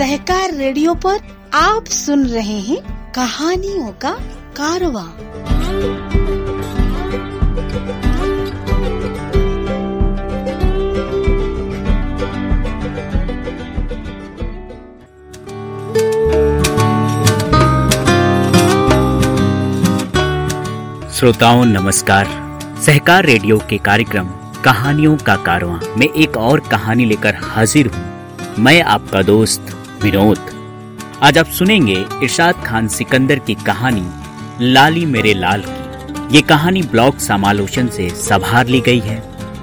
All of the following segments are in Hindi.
सहकार रेडियो पर आप सुन रहे हैं कहानियों का कारवा। श्रोताओं, नमस्कार। सहकार रेडियो के कार्यक्रम कहानियों का कारवां। में एक और कहानी लेकर हाजिर हूँ। मैं आपका दोस्त विनोद। आज आप सुनेंगे इरशाद खान सिकंदर की कहानी, लाली मेरे लाल की। ये कहानी ब्लॉग समालोचन से संभार ली गई है।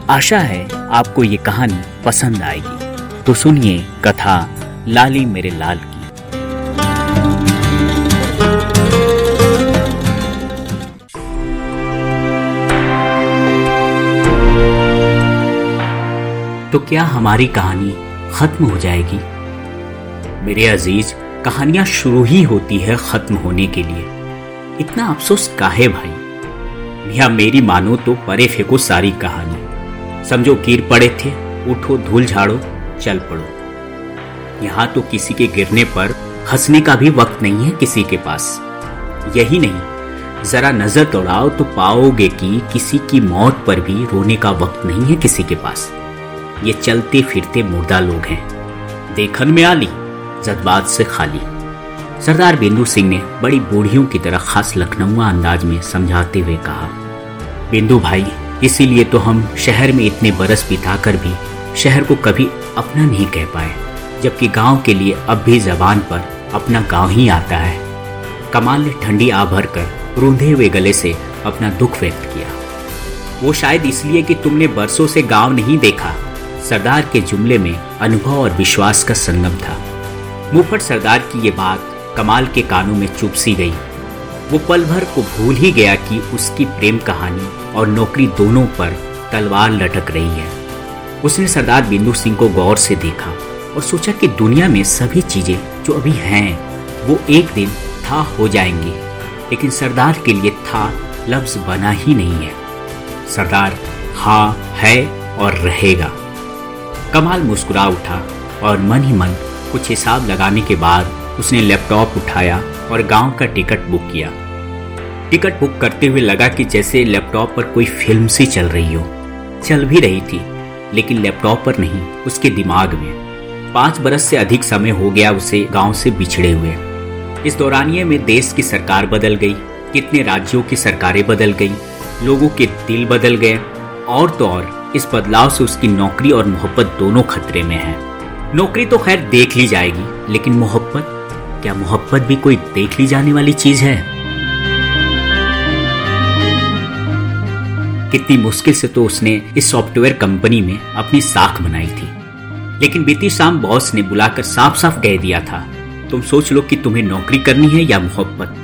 आशा है आपको ये कहानी पसंद आएगी। तो सुनिए कथा, लाली मेरे लाल की। तो क्या हमारी कहानी खत्म हो जाएगी? मेरे अज़ीज़, कहानियाँ शुरू ही होती है खत्म होने के लिए। इतना अफसोस काहे भाई? या मेरी मानो तो परे फेंको सारी कहानी। समझो गिर पड़े थे, उठो धूल झाड़ो, चल पड़ो। यहाँ तो किसी के गिरने पर हंसने का भी वक्त नहीं है किसी के पास। यही नहीं, जरा नज़र दौड़ाओ तो पाओगे कि किसी की मौत पर भी रोने का वक्त नहीं है किसी के पास। ये चलते फिरते मुर्दा लोग हैं। देखन में आली। जज्बात से खाली। सरदार बिंदु सिंह ने बड़ी बूढ़ियों की तरह खास लखनऊ अंदाज में समझाते हुए कहा, बिंदु भाई, इसीलिए तो हम शहर में इतने बरस बिताकर भी शहर को कभी अपना नहीं कह पाए, जबकि गाँव के लिए अब भी जबान पर अपना गाँव ही आता है। कमाल ने ठंडी आ भर कर रूंधे हुए गले से अपना दुख व्यक्त किया। वो शायद इसलिए कि तुमने बरसों से गाँव नहीं देखा। सरदार के जुमले में अनुभव और विश्वास का संगम था। मुफट सरदार की ये बात कमाल के कानों में चुप सी गई। वो पल भर को भूल ही गया कि उसकी प्रेम कहानी और नौकरी दोनों पर तलवार लटक रही है। उसने सरदार बिंदु सिंह को गौर से देखा और सोचा कि दुनिया में सभी चीज़ें जो अभी हैं, वो एक दिन था हो जाएँगी। लेकिन सरदार के लिए था लफ्ज बना ही नहीं है। सरदार हाँ है और रहेगा। कमाल मुस्कुरा उठा और मन ही मन कुछ हिसाब लगाने के बाद उसने लैपटॉप उठाया और गाँव का टिकट बुक किया। टिकट बुक करते हुए लगा कि जैसे लैपटॉप पर कोई फ़िल्म सी चल रही हो। चल भी रही थी, लेकिन लैपटॉप पर नहीं, उसके दिमाग में। पाँच बरस से अधिक समय हो गया उसे गाँव से बिछड़े हुए। इस दौरानिये में देश की सरकार बदल गई, कितने राज्यों की सरकारें बदल गई, लोगों के दिल बदल गए, और तो और इस बदलाव से उसकी नौकरी और मोहब्बत दोनों खतरे में है। नौकरी तो खैर देख ली जाएगी, लेकिन मोहब्बत? क्या मोहब्बत भी कोई देख ली जाने वाली चीज़ है? कितनी मुश्किल से तो उसने इस सॉफ्टवेयर कंपनी में अपनी साख बनाई थी। लेकिन बीती शाम बॉस ने बुलाकर साफ़ साफ़ कह दिया था, तुम सोच लो कि तुम्हें नौकरी करनी है या मोहब्बत।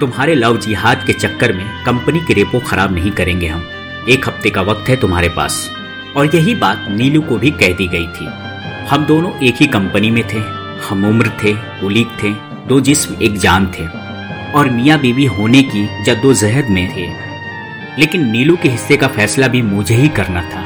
तुम्हारे लव जिहाद के चक्कर में कंपनी की रेपो खराब नहीं करेंगे हम। एक हफ़्ते का वक्त है तुम्हारे पास। और यही बात नीलू को भी कह दी गई थी। हम दोनों एक ही कंपनी में थे। हम उम्र थे कुलीग थे, दो जिस्म, एक जान थे। और मियाँ बीवी होने की जद्दोजहद में थे। लेकिन नीलू के हिस्से का फैसला भी मुझे ही करना था।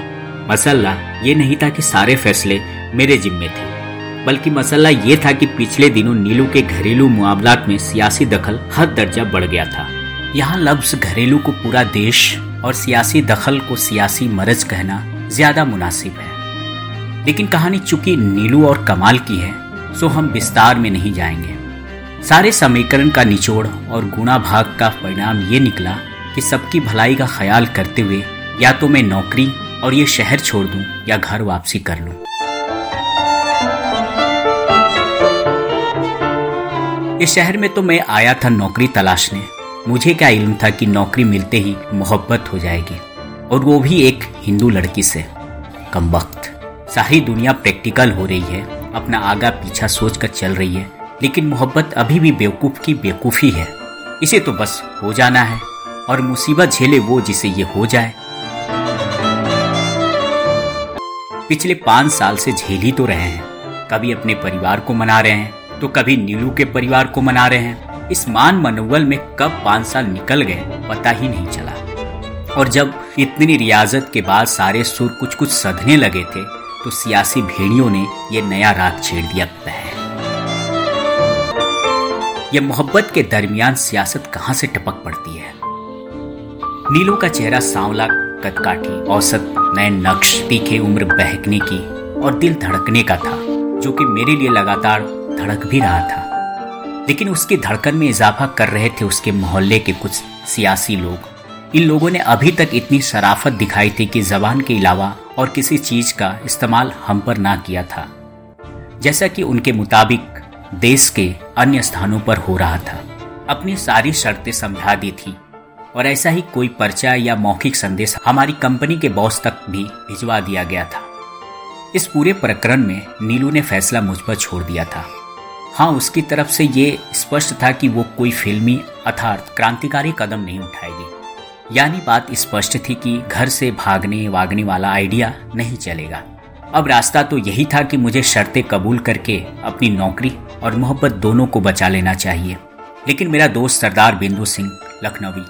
मसला ये नहीं था कि सारे फैसले मेरे जिम्मे थे। बल्कि मसला ये था कि पिछले दिनों नीलू के घरेलू मामलात में सियासी दखल हद दर्जा बढ़ गया था। यहाँ लफ्ज घरेलू को पूरा देश और सियासी दखल को सियासी मरज कहना ज़्यादा मुनासिब है। लेकिन कहानी चूँकि नीलू और कमाल की है, सो हम विस्तार में नहीं जाएँगे। सारे समीकरण का निचोड़ और गुणा भाग का परिणाम ये निकला कि सबकी भलाई का ख्याल करते हुए या तो मैं नौकरी और ये शहर छोड़ दूँ या घर वापसी कर लूँ। इस शहर में तो मैं आया था नौकरी तलाशने। मुझे क्या इल्म था कि नौकरी मिलते ही मोहब्बत हो जाएगी? और वो भी एक हिंदू लड़की से कम वक्त सारी दुनिया प्रैक्टिकल हो रही है, अपना आगा पीछा सोच कर चल रही है, लेकिन मोहब्बत अभी भी बेवकूफ़ की बेवकूफ़ी है। इसे तो बस हो जाना है, और मुसीबत झेले वो जिसे ये हो जाए। पिछले पाँच साल से झेल ही तो रहे हैं। कभी अपने परिवार को मना रहे हैं तो कभी नीलू के परिवार को मना रहे हैं। इस मान मनोवल में कब पाँच साल निकल गए, पता ही नहीं चला। और जब इतनी रियाजत के बाद सारे सुर कुछ कुछ सधने लगे थे तो सियासी भेड़ियों ने ये नया राग छेड़ दिया पह ये मोहब्बत के दरमियान सियासत कहाँ से टपक पड़ती है? नीलो का चेहरा सांवला, कदकाठी, औसत नए नक्श, तीखे उम्र बहकने की और दिल धड़कने का था, जो कि मेरे लिए लगातार धड़क भी रहा था। लेकिन उसकी धड़कन में इजाफा कर रहे थे उसके मोहल्ले के कुछ सियासी लोग। इन लोगों ने अभी तक इतनी शराफत दिखाई थी कि जबान के अलावा और किसी चीज़ का इस्तेमाल हम पर ना किया था। जैसा कि उनके मुताबिक देश के अन्य स्थानों पर हो रहा था। अपनी सारी शर्तें समझा दी थी और ऐसा ही कोई पर्चा या मौखिक संदेश हमारी कंपनी के बॉस तक भी भिजवा दिया गया था। इस पूरे प्रकरण में नीलू ने फैसला मुझ पर छोड़ दिया था। हाँ उसकी तरफ़ से ये स्पष्ट था कि वो कोई फिल्मी अर्थात क्रांतिकारी कदम नहीं उठाएगी। यानी बात स्पष्ट थी कि घर से भागने वागने वाला आइडिया नहीं चलेगा। अब रास्ता तो यही था कि मुझे शर्तें कबूल करके अपनी नौकरी और मोहब्बत दोनों को बचा लेना चाहिए। लेकिन मेरा दोस्त सरदार बिंदु सिंह, लखनवी,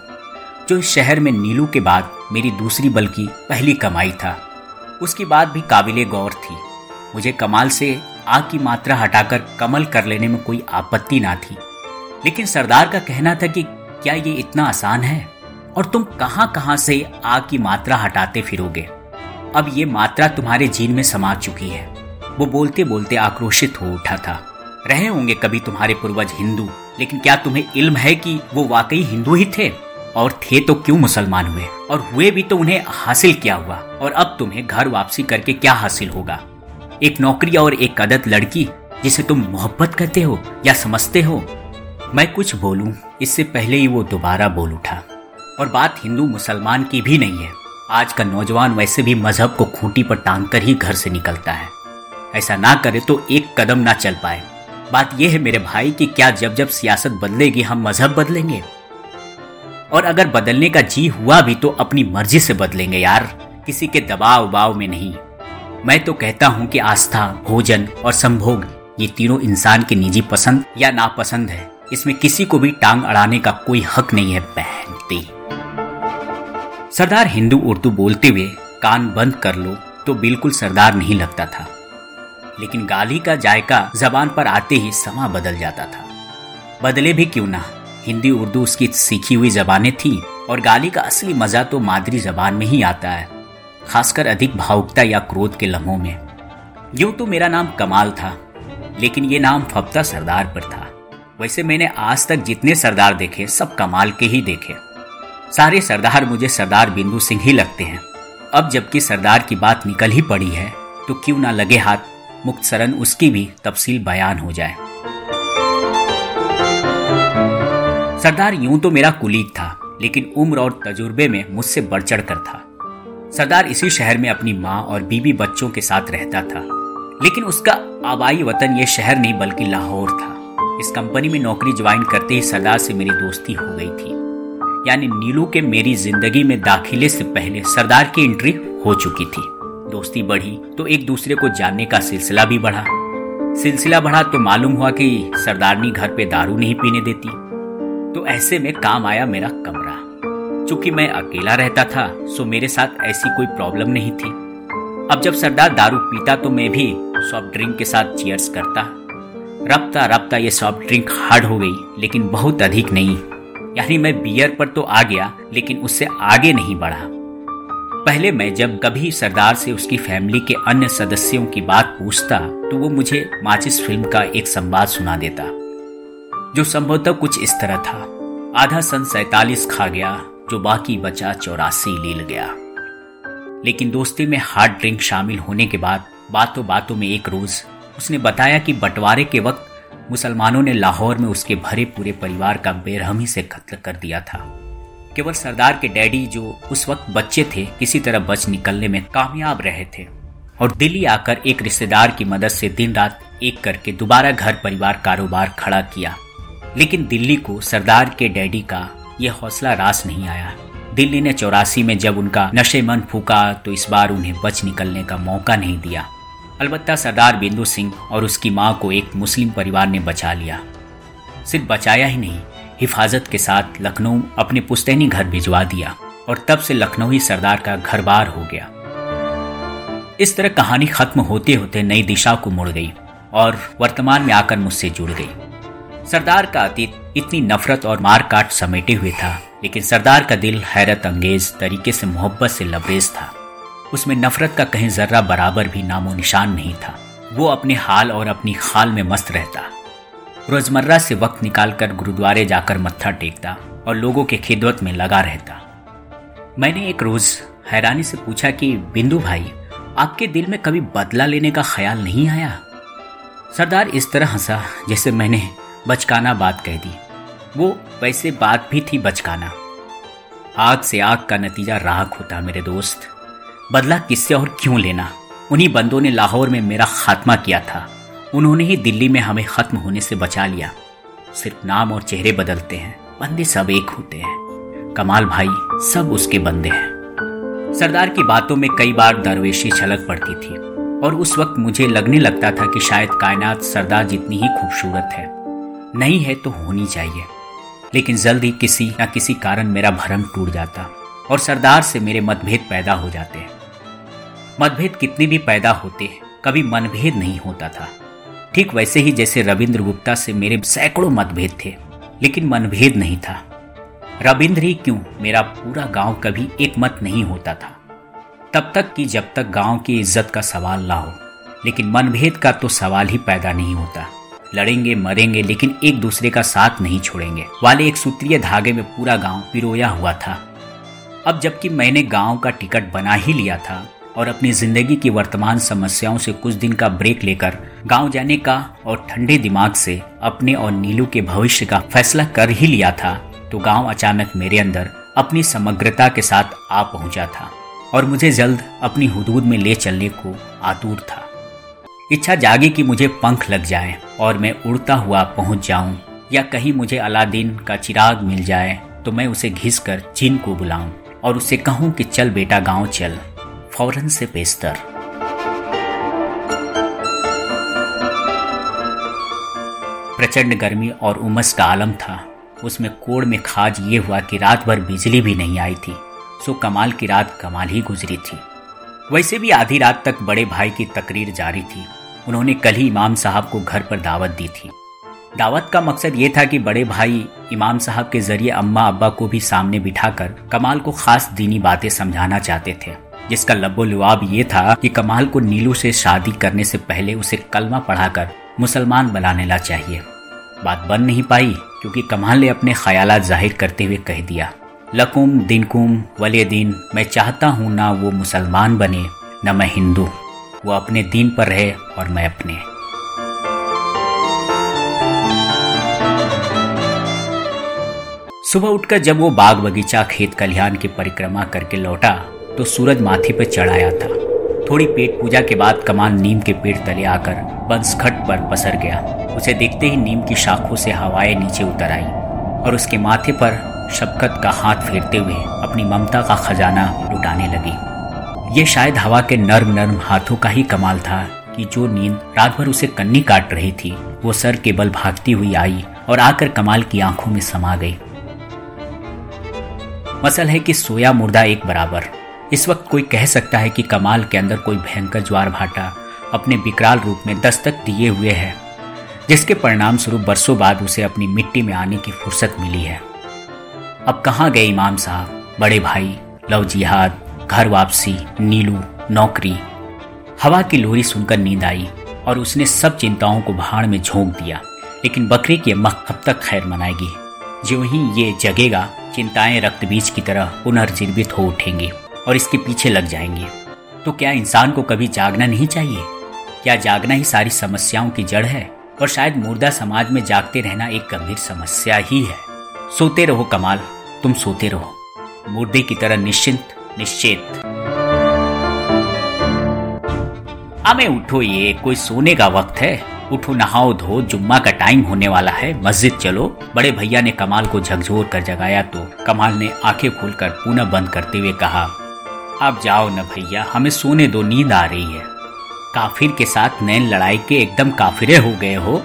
जो इस शहर में नीलू के बाद मेरी दूसरी बल्कि पहली कमाई था, उसकी बात भी काबिले गौर थी। मुझे कमाल से आ की मात्रा हटाकर कमल कर लेने में कोई आपत्ति ना थी। लेकिन सरदार का कहना था कि क्या ये इतना आसान है? और तुम कहाँ कहाँ से आग की मात्रा हटाते फिरोगे? अब ये मात्रा तुम्हारे जीन में समा चुकी है। वो बोलते बोलते आक्रोशित हो उठा था। रहे होंगे कभी तुम्हारे पूर्वज हिंदू, लेकिन क्या तुम्हें इल्म है कि वो वाकई हिंदू ही थे? और थे तो क्यों मुसलमान हुए? और हुए भी तो उन्हें हासिल क्या हुआ। और अब तुम्हें घर वापसी करके क्या हासिल होगा? एक नौकरी और एक अदत लड़की, जिसे तुम मोहब्बत करते हो या समझते हो? मैं कुछ बोलूँ, इससे पहले ही वो दोबारा बोल उठा। और बात हिंदू मुसलमान की भी नहीं है। आज का नौजवान वैसे भी मज़हब को खूंटी पर टांग कर ही घर से निकलता है। ऐसा ना करे तो एक कदम ना चल पाए। बात यह है मेरे भाई कि क्या जब जब सियासत बदलेगी, हम मज़हब बदलेंगे? और अगर बदलने का जी हुआ भी तो अपनी मर्ज़ी से बदलेंगे यार। किसी के दबाव उबाव में नहीं। मैं तो कहता हूँ कि आस्था, भोजन और संभोग, ये तीनों इंसान की निजी पसंद या नापसंद है। इसमें किसी को भी टांग अड़ाने का कोई हक नहीं है पहनती सरदार हिंदू उर्दू बोलते हुए कान बंद कर लो तो बिल्कुल सरदार नहीं लगता था। लेकिन गाली का जायका जबान पर आते ही समा बदल जाता था। बदले भी क्यों ना, हिंदी उर्दू उसकी सीखी हुई जबानें थी और गाली का असली मज़ा तो मादरी जबान में ही आता है, खासकर अधिक भावुकता या क्रोध के लम्हों में। यूँ तो मेरा नाम कमाल था, लेकिन ये नाम फप्ता सरदार पर था। वैसे मैंने आज तक जितने सरदार देखे, सब कमाल के ही देखे। सारे सरदार मुझे सरदार बिंदु सिंह ही लगते हैं। अब जबकि सरदार की बात निकल ही पड़ी है तो क्यों ना लगे हाथ, मुक्त सरन उसकी भी तफसील बयान हो जाए। सरदार यूँ तो मेरा कुलीग था, लेकिन उम्र और तजुर्बे में मुझसे बढ़ चढ़ कर था। सरदार इसी शहर में अपनी माँ और बीबी बच्चों के साथ रहता था, लेकिन उसका आबाई वतन ये शहर नहीं, बल्कि लाहौर था। इस कंपनी में नौकरी ज्वाइन करते ही सरदार से मेरी दोस्ती हो गई थी। यानी नीलू के मेरी ज़िंदगी में दाखिले से पहले सरदार की एंट्री हो चुकी थी। दोस्ती बढ़ी तो एक दूसरे को जानने का सिलसिला भी बढ़ा। सिलसिला बढ़ा तो मालूम हुआ कि सरदारनी घर पे दारू नहीं पीने देती। तो ऐसे में काम आया मेरा कमरा। चूँकि मैं अकेला रहता था, सो मेरे साथ ऐसी कोई प्रॉब्लम नहीं थी। अब जब सरदार दारू पीता तो मैं भी सॉफ्ट ड्रिंक के साथ चीयर्स करता। रफ्ता रफ्ता ये सॉफ्ट ड्रिंक हार्ड हो गई, लेकिन बहुत अधिक नहीं। यानी मैं बियर पर तो आ गया, लेकिन उससे आगे नहीं बढ़ा। पहले मैं जब कभी सरदार से उसकी फैमिली के अन्य सदस्यों की बात पूछता तो वो मुझे माचिस फ़िल्म का एक संवाद सुना देता, जो संभवतः कुछ इस तरह था। आधा सन सैतालीस खा गया, जो बाकी बचा चौरासी लील गया। लेकिन दोस्ती में हार्ड ड्रिंक शामिल होने के बाद बातों बातों में एक रोज, उसने बताया कि बंटवारे के वक्त मुसलमानों ने लाहौर में उसके भरे पूरे परिवार का बेरहमी से कत्ल कर दिया था। केवल सरदार के डैडी जो उस वक्त बच्चे थे, किसी तरह बच निकलने में कामयाब रहे थे। और दिल्ली आकर एक रिश्तेदार की मदद से दिन रात एक करके दोबारा घर परिवार कारोबार खड़ा किया। लेकिन दिल्ली को सरदार के डैडी का यह हौसला रास नहीं आया। दिल्ली ने चौरासी में जब उनका नशे मन फूका तो इस बार उन्हें बच निकलने का मौका नहीं दिया। अलबत्ता सरदार बिंदु सिंह और उसकी माँ को एक मुस्लिम परिवार ने बचा लिया। सिर्फ़ बचाया ही नहीं, हिफाजत के साथ लखनऊ अपने पुस्तैनी घर भिजवा दिया और तब से लखनऊ ही सरदार का घर बार हो गया। इस तरह कहानी खत्म होते होते नई दिशा को मुड़ गई और वर्तमान में आकर मुझसे जुड़ गई। सरदार का अतीत इतनी नफरत और मार काट समेटे हुए था, लेकिन सरदार का दिल हैरत अंगेज तरीके से मोहब्बत से लबरेज था। उसमें नफरत का कहीं जर्रा बराबर भी नामो निशान नहीं था। वो अपने हाल और अपनी खाल में मस्त रहता। रोज़मर्रा से वक्त निकालकर गुरुद्वारे जाकर मत्था टेकता और लोगों के खिदमत में लगा रहता। मैंने एक रोज हैरानी से पूछा कि, बिंदु भाई, आपके दिल में कभी बदला लेने का ख्याल नहीं आया? सरदार इस तरह हंसा जैसे मैंने बचकाना बात कह दी। वो वैसे बात भी थी बचकाना। आग से आग का नतीजा राहक होता मेरे दोस्त। बदला किससे और क्यों लेना? उन्हीं बंदों ने लाहौर में मेरा खात्मा किया था। उन्होंने ही दिल्ली में हमें खत्म होने से बचा लिया। सिर्फ़ नाम और चेहरे बदलते हैं। बंदे सब एक होते हैं। कमाल भाई, सब उसके बंदे हैं। सरदार की बातों में कई बार दरवेशी छलक पड़ती थी। और उस वक्त मुझे लगने लगता था कि शायद कायनात सरदार जितनी ही खूबसूरत है। नहीं है तो होनी चाहिए। लेकिन जल्द ही किसी न किसी कारण मेरा भरम टूट जाता। और सरदार से मेरे मतभेद पैदा हो जाते हैं। मतभेद कितने भी पैदा होते हैं, कभी मनभेद नहीं होता था। ठीक वैसे ही जैसे रविंद्र गुप्ता से मेरे सैकड़ों मतभेद थे, लेकिन मनभेद नहीं था। रविंद्र ही क्यों मेरा पूरा गाँव कभी एक मत नहीं होता था? तब तक कि जब तक गाँव की इज़्ज़त का सवाल ना हो, लेकिन मनभेद का तो सवाल ही पैदा नहीं होता। लड़ेंगे, मरेंगे, लेकिन एक दूसरे का साथ नहीं छोड़ेंगे। वाले एक सूत्रीय धागे में पूरा गाँव पिरोया हुआ था। अब जबकि मैंने गाँव का टिकट बना ही लिया था और अपनी ज़िंदगी की वर्तमान समस्याओं से कुछ दिन का ब्रेक लेकर गाँव जाने का और ठंडे दिमाग से अपने और नीलू के भविष्य का फैसला कर ही लिया था तो गाँव अचानक मेरे अंदर अपनी समग्रता के साथ आ पहुँचा था और मुझे जल्द अपनी हदूद में ले चलने को आतुर था। इच्छा जागी कि मुझे पंख लग जाए और मैं उड़ता हुआ पहुँच जाऊँ या कहीं मुझे अलादीन का चिराग मिल जाए तो मैं उसे घिस कर चीन को बुलाऊं। और उसे कहूँ कि चल बेटा, गाँव चल। फ़ौरन से बेस्तर। प्रचंड गर्मी और उमस का आलम था। उसमें कोड़ में खाज ये हुआ कि रात भर बिजली भी नहीं आई थी, सो कमाल की रात कमाल ही गुजरी थी। वैसे भी आधी रात तक बड़े भाई की तकरीर जारी थी। उन्होंने कल ही इमाम साहब को घर पर दावत दी थी। दावत का मकसद ये था कि बड़े भाई इमाम साहब के ज़रिए अम्मा अब्बा को भी सामने बिठाकर कमाल को खास दीनी बातें समझाना चाहते थे। जिसका लबो लुआब ये था कि कमाल को नीलू से शादी करने से पहले उसे कलमा पढ़ाकर मुसलमान बनाने ला चाहिए। बात बन नहीं पाई, क्योंकि कमाल ने अपने ख्याल ज़ाहिर करते हुए कह दिया, लकुम दिनकुम वले दिन मैं चाहता हूँ ना वो मुसलमान बने, न मैं हिंदू। वो अपने दीन पर रहे और मैं अपने सुबह उठकर जब वो बाग बगीचा, खेत कल्याण की परिक्रमा करके लौटा तो सूरज माथे पर चढ़ाया था। थोड़ी पेट पूजा के बाद कमाल नीम के पेड़ तले आकर बंसखट पर पसर गया। उसे देखते ही नीम की शाखों से हवाएँ नीचे उतर आई और उसके माथे पर शबकत का हाथ फेरते हुए अपनी ममता का खजाना लुटाने लगी। ये शायद हवा के नर्म नर्म हाथों का ही कमाल था कि जो नींद रात भर उसे कन्नी काट रही थी, वो सर के बल भागती हुई आई और आकर कमाल की आँखों में समा गई। मसल है कि सोया मुर्दा एक बराबर। इस वक्त कोई कह सकता है कि कमाल के अंदर कोई भयंकर ज्वार भाटा अपने विकराल रूप में दस्तक दिए हुए है, जिसके परिणाम स्वरूप बरसों बाद उसे अपनी मिट्टी में आने की फुर्सत मिली है। अब कहाँ गए इमाम साहब? बड़े भाई, लव जिहाद, घर वापसी, नीलू, नौकरी। हवा की लोरी सुनकर नींद आई और उसने सब चिंताओं को भाड़ में झोंक दिया, लेकिन बकरी की अम्मा अब तक खैर मनाएगी। जो ही ये जगेगा, चिंताएँ रक्त बीज की तरह पुनर्जीवित हो उठेंगी और इसके पीछे लग जाएँगे। तो क्या इंसान को कभी जागना नहीं चाहिए? क्या जागना ही सारी समस्याओं की जड़ है? और शायद मुर्दा समाज में जागते रहना एक गंभीर समस्या ही है। सोते रहो कमाल, तुम सोते रहो। मुर्दे की तरह निश्चिंत, निश्चेत। हमें उठो ये, कोई सोने का वक्त है? उठो, नहाओ, धो, जुम्मा का टाइम होने वाला है। मस्जिद चलो। बड़े भैया ने कमाल को झकझोर कर जगाया तो कमाल ने आँखें खोलकर पुनः बंद करते हुए कहा, अब जाओ न भैया, हमें सोने दो, नींद आ रही है। काफिर के साथ नैन लड़ाई के एकदम काफिरे हो गए हो।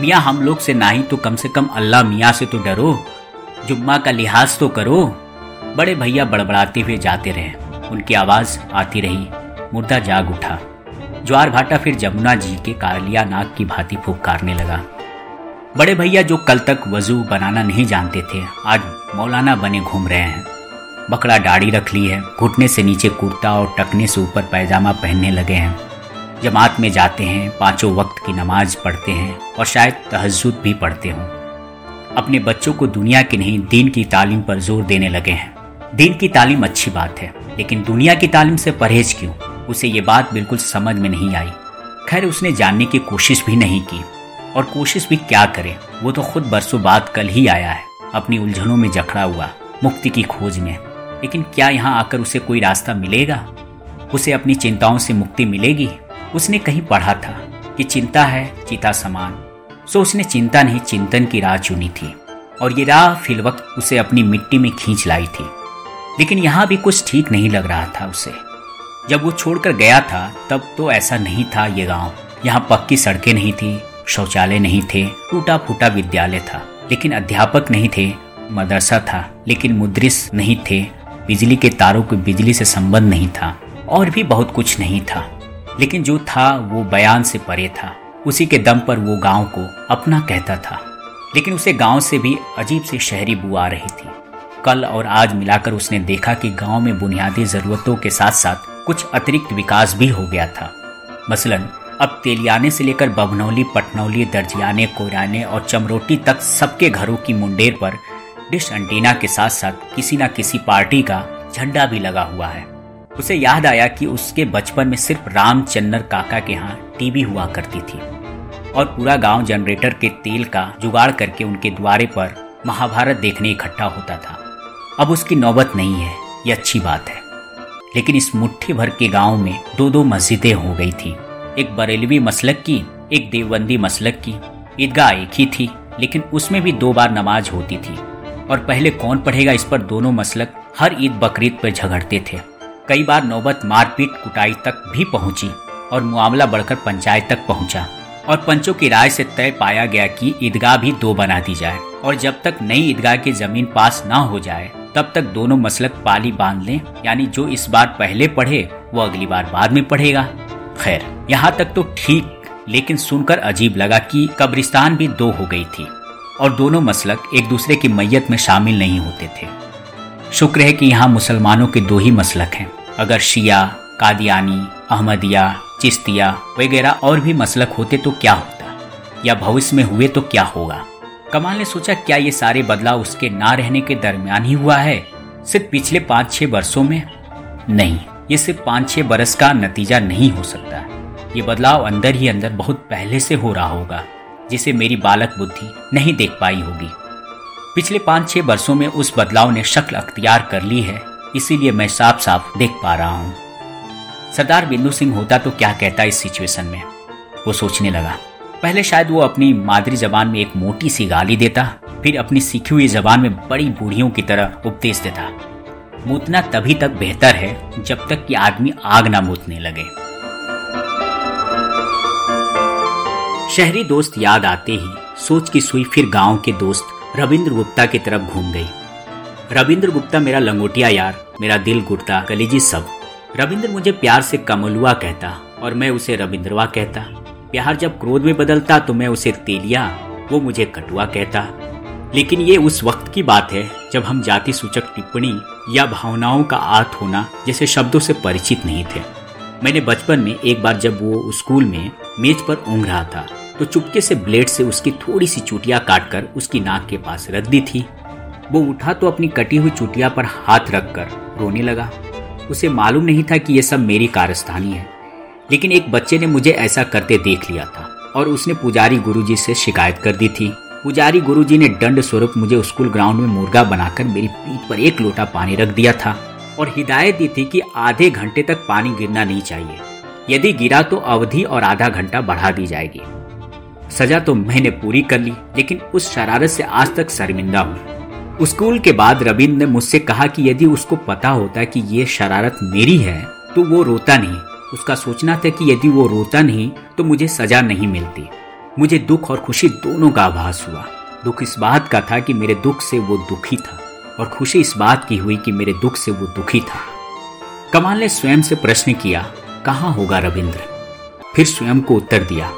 मियाँ, हम लोग से नहीं तो कम से कम अल्लाह मियाँ से तो डरो। जुम्मा का लिहाज तो करो। बड़े भैया बड़बड़ाते हुए जाते रहे। उनकी आवाज़ आती रही। मुर्दा जाग उठा। ज्वार भाटा फिर जमुना जी के कालिया नाग की भांति फुफकारने लगा। बड़े भैया जो कल तक वज़ू बनाना नहीं जानते थे, आज मौलाना बने घूम रहे हैं। बकड़ा दाढ़ी रख ली है, घुटने से नीचे कुर्ता और टकने से ऊपर पैजामा पहनने लगे हैं। जमात में जाते हैं, पाँचों वक्त की नमाज़ पढ़ते हैं और शायद तहजुद भी पढ़ते हों। अपने बच्चों को दुनिया की नहीं, दीन की तालीम पर ज़ोर देने लगे हैं। दीन की तालीम अच्छी बात है, लेकिन दुनिया की तालीम से परहेज क्यों? उसे ये बात बिल्कुल समझ में नहीं आई। खैर, उसने जानने की कोशिश भी नहीं की। और कोशिश भी क्या करे? वो तो खुद बरसों बाद कल ही आया है, अपनी उलझनों में जखड़ा हुआ, मुक्ति की खोज में। लेकिन क्या यहाँ आकर उसे कोई रास्ता मिलेगा? उसे अपनी चिंताओं से मुक्ति मिलेगी? उसने कहीं पढ़ा था कि चिंता है, चिता समान। सो उसने चिंता नहीं, चिंतन की राह चुनी थी। और ये राह फिल वक्त उसे अपनी मिट्टी में खींच लाई थी। लेकिन यहाँ भी कुछ ठीक नहीं लग रहा था उसे। जब वो छोड़कर गया था, तब तो ऐसा नहीं था ये गाँव। यहाँ पक्की सड़कें नहीं थी, शौचालय नहीं थे टूटा फूटा विद्यालय था। लेकिन अध्यापक नहीं थे, मदरसा था, लेकिन मुद्रिस नहीं थे, बिजली के तारों को बिजली से संबंध नहीं था, और भी बहुत कुछ नहीं था। लेकिन जो था, वो बयान से परे था। उसी के दम पर वो गाँव को अपना कहता था। लेकिन उसे गाँव से भी अजीब सी शहरी बू आ रही थी। कल और आज मिलाकर उसने देखा कि गाँव में बुनियादी जरूरतों के साथ साथ कुछ अतिरिक्त विकास भी हो गया था। मसलन, अब तेलियाने से लेकर बभनौली पटनौली, दर्जियाने, कोयराने और चमरोटी तक सबके घरों की मुंडेर पर डिश एंटीना के साथ साथ किसी न किसी पार्टी का झंडा भी लगा हुआ है। उसे याद आया कि उसके बचपन में सिर्फ़ रामचंद्र काका के यहाँ टीवी हुआ करती थी और पूरा गाँव जनरेटर के तेल का जुगाड़ करके उनके द्वारे पर महाभारत देखने इकट्ठा होता था। अब उसकी नौबत नहीं है, ये अच्छी बात है। लेकिन इस मुट्ठी भर के गाँव में दो दो मस्जिदें हो गई थी। एक बरेलवी मसलक की, एक देवबंदी मसलक की। ईदगाह एक ही थी, लेकिन उसमें भी दो बार नमाज़ होती थी। और पहले कौन पढ़ेगा इस पर दोनों मसलक हर ईद बकरीद पर झगड़ते थे। कई बार नौबत मारपीट कुटाई तक भी पहुँची और मुआवला बढ़कर पंचायत तक पहुँचा। और पंचों की राय से तय पाया गया कि ईदगाह भी दो बना दी जाए और जब तक नई ईदगाह की ज़मीन पास न हो जाए तब तक दोनों मसलक पाली बाँध लें, यानी जो इस बार पहले पढ़े, वो अगली बार बाद में पढ़ेगा। खैर, यहाँ तक तो ठीक, लेकिन सुनकर अजीब लगा कि कब्रिस्तान भी दो हो गई थी, और दोनों मसलक एक दूसरे की मैयत में शामिल नहीं होते थे। शुक्र है कि यहाँ मुसलमानों के दो ही मसलक हैं, अगर शिया, कादियानी, अहमदिया, चिश्तिया वगैरह और भी मसलक होते तो क्या होता, या भविष्य में हुए तो क्या होगा? कमाल ने सोचा, क्या ये सारे बदलाव उसके ना रहने के दरमियान ही हुआ है? सिर्फ़ पिछले पाँच छह वर्षों में? नहीं, ये सिर्फ़ पाँच छह बरस का नतीजा नहीं हो सकता। ये बदलाव अंदर ही अंदर बहुत पहले से हो रहा होगा, जिसे मेरी बालक बुद्धि नहीं देख पाई होगी। पिछले पाँच छह वर्षों में उस बदलाव ने शक्ल अख्तियार कर ली है, इसीलिए मैं साफ़ साफ़ देख पा रहा हूँ। सरदार बिंदु सिंह होता तो क्या कहता इस सिचुएशन में? वो सोचने लगा। पहले शायद वो अपनी मादरी जबान में एक मोटी सी गाली देता, फिर अपनी सीखी हुई जबान में बड़ी बूढ़ियों की तरह उपदेश देता। मूतना तभी तक बेहतर है जब तक कि आदमी आग ना मूतने लगे। शहरी दोस्त याद आते ही सोच की सुई फिर गाँव के दोस्त रविंद्र गुप्ता की तरफ़ घूम गई। रविंद्र गुप्ता, मेरा लंगोटिया यार, मेरा दिल गुटता कलीजी सब। रविंद्र मुझे प्यार से कमलुआ कहता और मैं उसे रविंद्रवा कहता। प्यार जब क्रोध में बदलता तो मैं उसे तेलिया, वो मुझे कटुआ कहता। लेकिन ये उस वक्त की बात है, जब हम जाति सूचक टिप्पणी या भावनाओं का आर्थ होना जैसे शब्दों से परिचित नहीं थे। मैंने बचपन में एक बार जब वो स्कूल में मेज पर ऊँग रहा था तो चुपके से ब्लेड से उसकी थोड़ी सी चुटिया काटकर उसकी नाक के पास रख दी थी। वो उठा तो अपनी कटी हुई चुटिया पर हाथ रखकर रोने लगा। उसे मालूम नहीं था कि यह सब मेरी कारस्तानी है। लेकिन एक बच्चे ने मुझे ऐसा करते देख लिया था और उसने पुजारी गुरुजी से शिकायत कर दी थी। पुजारी गुरुजी ने दंड स्वरूप मुझे स्कूल ग्राउंड में मुर्गा बनाकर मेरी पीठ पर एक लोटा पानी रख दिया था और हिदायत दी थी कि आधे घंटे तक पानी गिरना नहीं चाहिए। यदि गिरा तो अवधि और आधा घंटा बढ़ा दी जाएगी। सजा तो मैंने पूरी कर ली, लेकिन उस शरारत से आज तक शर्मिंदा हूँ। स्कूल के बाद रविंद्र ने मुझसे कहा कि यदि उसको पता होता कि ये शरारत मेरी है तो वो रोता नहीं। उसका सोचना था कि यदि वो रोता नहीं तो मुझे सजा नहीं मिलती। मुझे दुख और खुशी दोनों का आभास हुआ। दुख इस बात का था कि मेरे दुख से वो दुखी था, और खुशी इस बात की हुई कि मेरे दुख से वो दुखी था। कमाल ने स्वयं से प्रश्न किया, कहाँ होगा रविंद्र? फिर स्वयं को उत्तर दिया,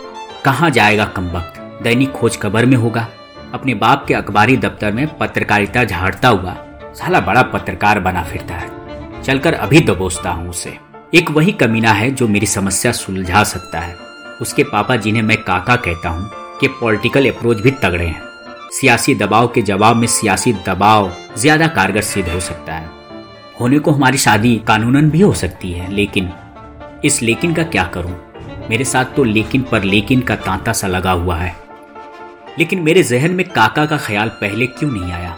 कहाँ जाएगा कम वक्त दैनिक खोज खबर में होगा। अपने बाप के अखबारी दफ्तर में पत्रकारिता झाड़ता हुआ, साला बड़ा पत्रकार बना फिरता है। चलकर अभी दबोचता हूँ उसे। एक वही कमीना है जो मेरी समस्या सुलझा सकता है। उसके पापा जिन्हें मैं काका कहता हूँ कि पॉलिटिकल अप्रोच भी तगड़े हैं। सियासी दबाव के जवाब में सियासी दबाव ज़्यादा कारगर सिद्ध हो सकता है। होने को हमारी शादी कानूनन भी हो सकती है, लेकिन इस लेकिन का क्या करूँ? मेरे साथ तो लेकिन पर लेकिन का तांता सा लगा हुआ है। लेकिन मेरे जहन में काका का ख्याल पहले क्यों नहीं आया?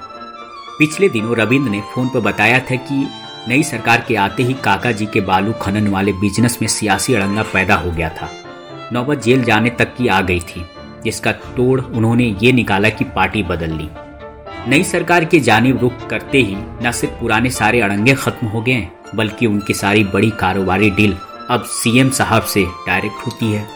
पिछले दिनों रविंद्र ने फ़ोन पर बताया था कि नई सरकार के आते ही काका जी के बालू खनन वाले बिज़नेस में सियासी अड़ंगा पैदा हो गया था। नौबत जेल जाने तक की आ गई थी, जिसका तोड़ उन्होंने ये निकाला कि पार्टी बदल ली। नई सरकार की जानिब रुख करते ही न सिर्फ़ पुराने सारे अड़ंगे खत्म हो गए बल्कि उनकी सारी बड़ी कारोबारी डील अब सीएम साहब से डायरेक्ट होती है।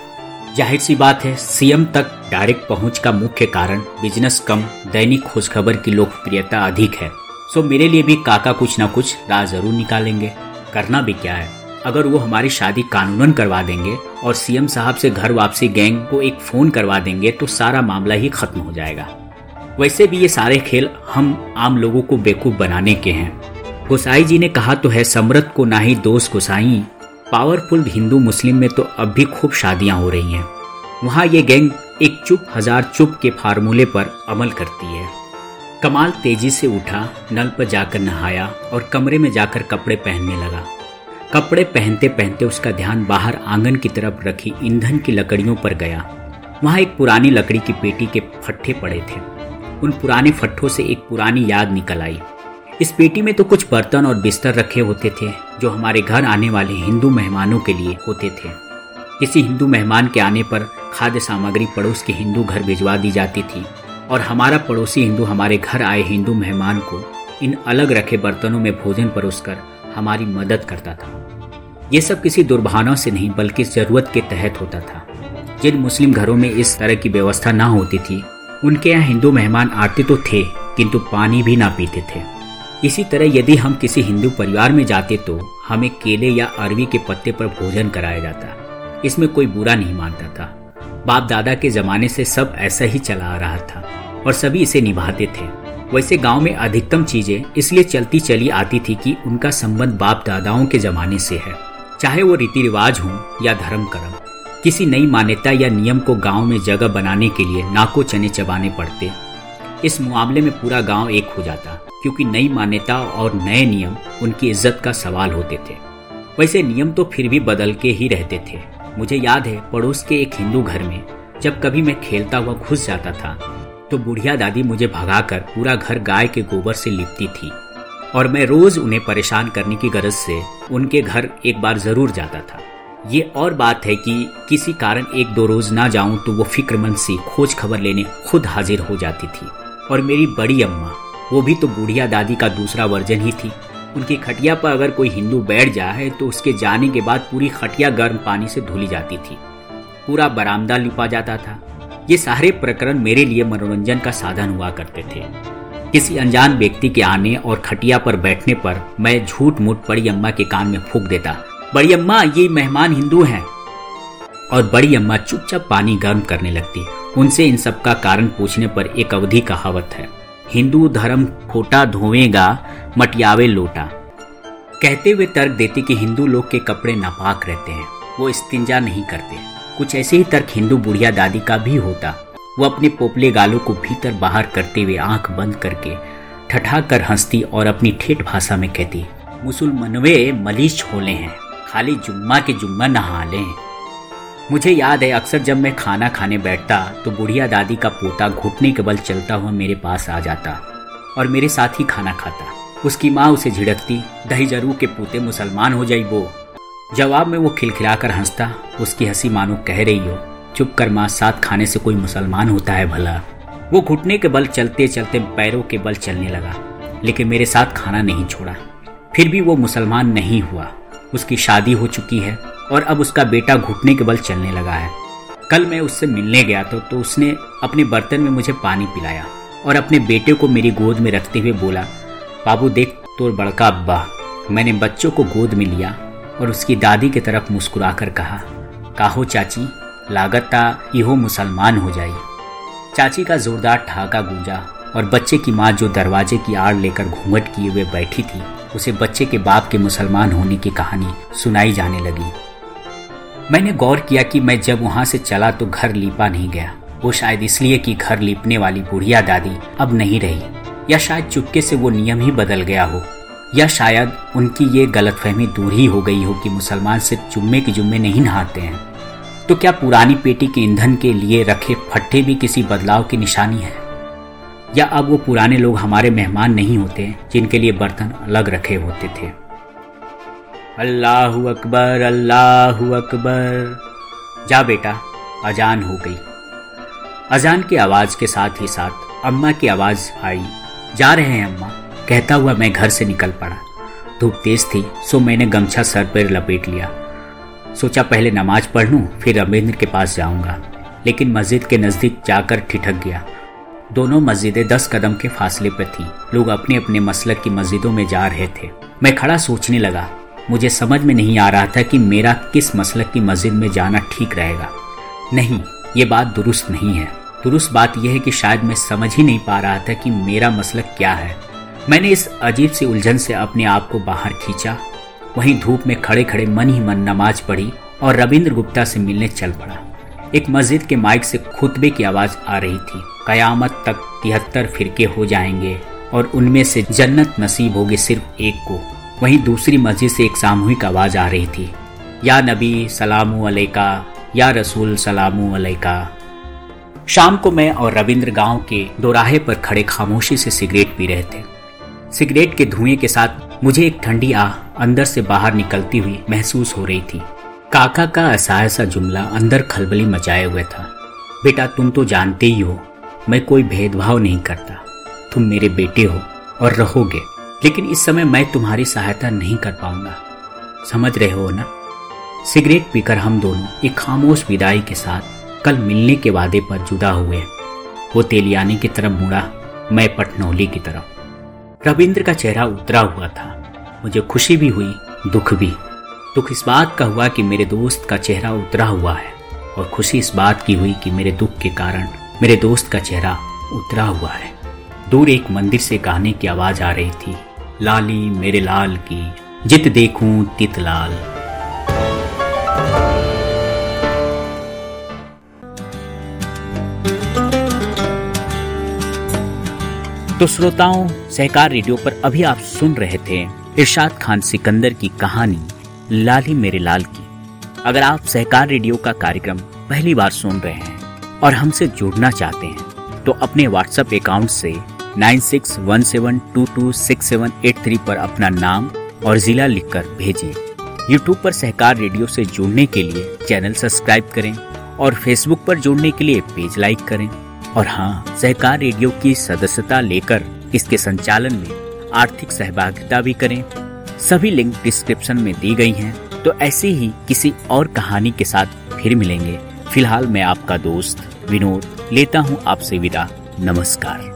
ज़ाहिर सी बात है, सीएम तक डायरेक्ट पहुँच का मुख्य कारण बिज़नेस कम, दैनिक खुशखबर की लोकप्रियता अधिक है। सो मेरे लिए भी काका कुछ ना कुछ राह ज़रूर निकालेंगे। करना भी क्या है? अगर वो हमारी शादी कानूनन करवा देंगे और सीएम साहब से घर वापसी गैंग को एक फ़ोन करवा देंगे तो सारा मामला ही खत्म हो जाएगा। वैसे भी ये सारे खेल हम आम लोगों को बेवकूफ़ बनाने के हैं। गोसाई जी ने कहा तो है समृत को ना ही दोष गोसाई पावरफुल हिंदू मुस्लिम में तो अब भी खूब शादियाँ हो रही हैं। वहाँ ये गैंग एक चुप, हज़ार चुप के फार्मूले पर अमल करती है। कमाल तेज़ी से उठा, नल पर जाकर नहाया और कमरे में जाकर कपड़े पहनने लगा। कपड़े पहनते पहनते उसका ध्यान बाहर आँगन की तरफ़ रखी ईंधन की लकड़ियों पर गया। वहाँ एक पुरानी लकड़ी की पेटी के फट्ठे पड़े थे। उन पुराने फट्ठों से एक पुरानी याद निकल आई। इस पेटी में तो कुछ बर्तन और बिस्तर रखे होते थे, जो हमारे घर आने वाले हिंदू मेहमानों के लिए होते थे। किसी हिंदू मेहमान के आने पर खाद्य सामग्री पड़ोस के हिंदू घर भिजवा दी जाती थी। और हमारा पड़ोसी हिंदू हमारे घर आए हिंदू मेहमान को इन अलग रखे बर्तनों में भोजन परोसकर हमारी मदद करता था। ये सब किसी दुर्भावना से नहीं, बल्कि ज़रूरत के तहत होता था। जिन मुस्लिम घरों में इस तरह की व्यवस्था ना होती थी, उनके यहाँ हिंदू मेहमान आते तो थे, किंतु पानी भी ना पीते थे। इसी तरह यदि हम किसी हिंदू परिवार में जाते तो हमें केले या अरवी के पत्ते पर भोजन कराया जाता। इसमें कोई बुरा नहीं मानता था। बाप दादा के जमाने से सब ऐसा ही चला आ रहा था और सभी इसे निभाते थे। वैसे गाँव में अधिकतम चीज़ें इसलिए चलती चली आती थी कि उनका संबंध बाप दादाओं के जमाने से है। चाहे वो रीति रिवाज हो या धर्म कर्म किसी नई मान्यता या नियम को गाँव में जगह बनाने के लिए नाको चने चबाने पड़ते। इस मामले में पूरा गाँव एक हो जाता, क्योंकि नई मान्यता और नए नियम उनकी इज़्ज़त का सवाल होते थे। वैसे नियम तो फिर भी बदल के ही रहते थे। मुझे याद है पड़ोस के एक हिंदू घर में, जब कभी मैं खेलता हुआ घुस जाता था तो बुढ़िया दादी मुझे भगाकर पूरा घर गाय के गोबर से लिपती थी, और मैं रोज उन्हें परेशान करने की गरज से उनके घर एक बार ज़रूर जाता था। ये और बात है कि किसी कारण एक दो रोज ना जाऊँ तो वो फिक्रमंद सी खोज खबर लेने खुद हाजिर हो जाती थी, और मेरी बड़ी अम्मा, वो भी तो बुढ़िया दादी का दूसरा वर्जन ही थी। उनकी खटिया पर अगर कोई हिंदू बैठ जाए तो उसके जाने के बाद पूरी खटिया गर्म पानी से धुली जाती थी। पूरा बरामदा लिपा जाता था। ये सारे प्रकरण मेरे लिए मनोरंजन का साधन हुआ करते थे। किसी अनजान व्यक्ति के आने और खटिया पर बैठने पर मैं झूठ मूठ बड़ी अम्मा के कान में फूक देता बड़ी अम्मा ये मेहमान हिंदू हैं। और बड़ी अम्मा चुपचाप पानी गर्म करने लगती। उनसे इन सब का कारण पूछने पर एक अवधि कहावत है। हिंदू धर्म खोटा धोएगा, मटियावे लोटा। कहते हुए तर्क देती कि हिंदू लोग के कपड़े नापाक रहते हैं, वो इस्तिंजा नहीं करते। कुछ ऐसे ही तर्क हिंदू बुढ़िया दादी का भी होता। वो अपने पोपले गालों को भीतर बाहर करते हुए आँख बंद करके ठठा कर हंसती और अपनी ठेठ भाषा में कहती मुसलमानवे मलिश होले हैं, खाली जुम्मा के जुम्मा नहा ले। मुझे याद है, अक्सर जब मैं खाना खाने बैठता तो बुढ़िया दादी का पोता घुटने के बल चलता हुआ मेरे पास आ जाता और मेरे साथ ही खाना खाता। उसकी माँ उसे झिड़कती, दही जरू के पोते मुसलमान हो जाई वो। जवाब में वो खिलखिलाकर हंसता, उसकी हँसी मानो कह रही हो। चुप कर माँ, साथ खाने से कोई मुसलमान होता है भला। वो घुटने के बल चलते चलते पैरों के बल चलने लगा, लेकिन मेरे साथ खाना नहीं छोड़ा। फिर भी वो मुसलमान नहीं हुआ। उसकी शादी हो चुकी है और अब उसका बेटा घुटने के बल चलने लगा है। कल मैं उससे मिलने गया तो, तो उसने अपने बर्तन में मुझे पानी पिलाया और अपने बेटे को मेरी गोद में रखते हुए बोला बाबू देख तो बड़का अब्बा। मैंने बच्चों को गोद में लिया और उसकी दादी की तरफ़ मुस्कुराकर कहा काहो चाची लागत लागता इहो मुसलमान हो जाई। चाची का जोरदार ठहाका गूंजा और बच्चे की माँ जो दरवाजे की आड़ लेकर घूंघट किए हुए बैठी थी उसे बच्चे के बाप के मुसलमान होने की कहानी सुनाई जाने लगी। मैंने गौर किया कि मैं जब वहाँ से चला तो घर लीपा नहीं गया। वो शायद इसलिए कि घर लीपने वाली बुढ़िया दादी अब नहीं रही। या शायद चुपके से वो नियम ही बदल गया हो। या शायद उनकी ये गलतफहमी दूर ही हो गई हो कि मुसलमान सिर्फ़ जुम्मे के जुम्मे नहीं नहाते हैं। तो क्या पुरानी पेटी के ईंधन के लिए रखे फट्टे भी किसी बदलाव की निशानी है? या अब वो पुराने लोग हमारे मेहमान नहीं होते जिनके लिए बर्तन अलग रखे होते थे? अल्लाह अकबर अल्लाह अकबर। जा बेटा, अजान हो गई। अजान की आवाज़ के साथ ही साथ अम्मा की आवाज़ आई, जा रहे हैं अम्मा। कहता हुआ मैं घर से निकल पड़ा। धूप तेज थी, सो मैंने गमछा सर पर लपेट लिया। सोचा पहले नमाज़ पढ़ लूँ, फिर रविंद्र के पास जाऊँगा। लेकिन मस्जिद के नज़दीक जाकर ठिठक गया। दोनों मस्जिदें दस कदम के फासले पर थी। लोग अपने अपने मसलक की मस्जिदों में जा रहे थे। मैं खड़ा सोचने लगा मुझे समझ में नहीं आ रहा था कि मेरा किस मसलक की मस्जिद में जाना ठीक रहेगा। नहीं, ये बात दुरुस्त नहीं है। दुरुस्त बात यह है कि शायद मैं समझ ही नहीं पा रहा था कि मेरा मसलक क्या है। मैंने इस अजीब सी उलझन से अपने आप को बाहर खींचा। वहीं धूप में खड़े खड़े मन ही मन नमाज़ पढ़ी और रविंद्र गुप्ता से मिलने चल पड़ा। एक मस्जिद के माइक से खुतबे की आवाज़ आ रही थी। कयामत तक तिहत्तर फिरके हो जाएँगे और उनमें से जन्नत नसीब होगी सिर्फ़ एक को। वहीं दूसरी मस्जिद से एक सामूहिक आवाज़ आ रही थी। या नबी, सलामू अलैका, या रसूल, सलामू अलैका। शाम को मैं और रविंद्र गाँव के दोराहे पर खड़े खामोशी से सिगरेट पी रहे थे। सिगरेट के धुएँ के साथ मुझे एक ठंडी आह अंदर से बाहर निकलती हुई महसूस हो रही थी। काका का असहाय सा जुमला अंदर खलबली मचाए हुए था। बेटा, तुम तो जानते ही हो, मैं कोई भेदभाव नहीं करता। तुम मेरे बेटे हो और रहोगे। लेकिन इस समय मैं तुम्हारी सहायता नहीं कर पाऊँगा। समझ रहे हो ना? सिगरेट पीकर हम दोनों एक खामोश विदाई के साथ कल मिलने के वादे पर जुदा हुए वो तेलियानी की तरफ़ मुड़ा मैं पटनौली की तरफ़। रविंद्र का चेहरा उतरा हुआ था। मुझे खुशी भी हुई, दुख भी। दुख इस बात का हुआ कि मेरे दोस्त का चेहरा उतरा हुआ है और खुशी इस बात की हुई कि मेरे दुख के कारण मेरे दोस्त का चेहरा उतरा हुआ है। दूर एक मंदिर से गाने की आवाज़ आ रही थी। लाली मेरे लाल की, जित देखूँ तित लाल। तो श्रोताओं, सहकार रेडियो पर अभी आप सुन रहे थे इरशाद खान सिकंदर की कहानी, लाली मेरे लाल की। अगर आप सहकार रेडियो का कार्यक्रम पहली बार सुन रहे हैं और हमसे जुड़ना चाहते हैं तो अपने व्हाट्सएप अकाउंट से 9617226783 पर अपना नाम और जिला लिखकर भेजें। यूट्यूब पर सहकार रेडियो से जुड़ने के लिए चैनल सब्सक्राइब करें और फेसबुक पर जुड़ने के लिए पेज लाइक करें। और हाँ सहकार रेडियो की सदस्यता लेकर इसके संचालन में आर्थिक सहभागिता भी करें। सभी लिंक डिस्क्रिप्शन में दी गई हैं तो ऐसे ही किसी और कहानी के साथ फिर मिलेंगे। फ़िलहाल मैं आपका दोस्त विनोद लेता हूँ आपसे विदा। नमस्कार।